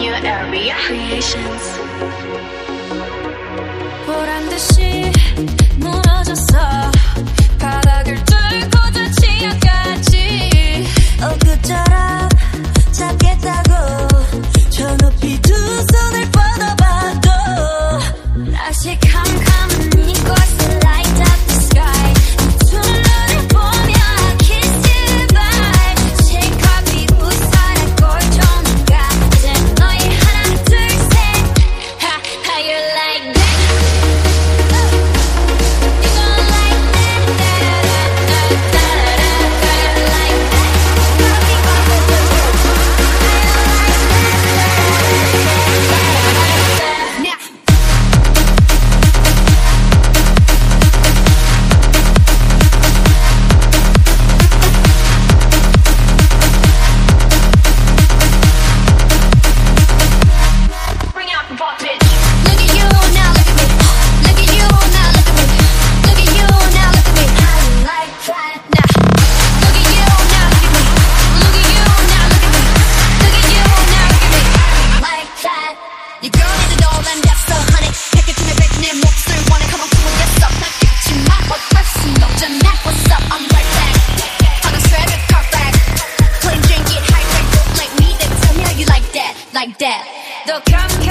new area. Creations. 무너졌어. Come.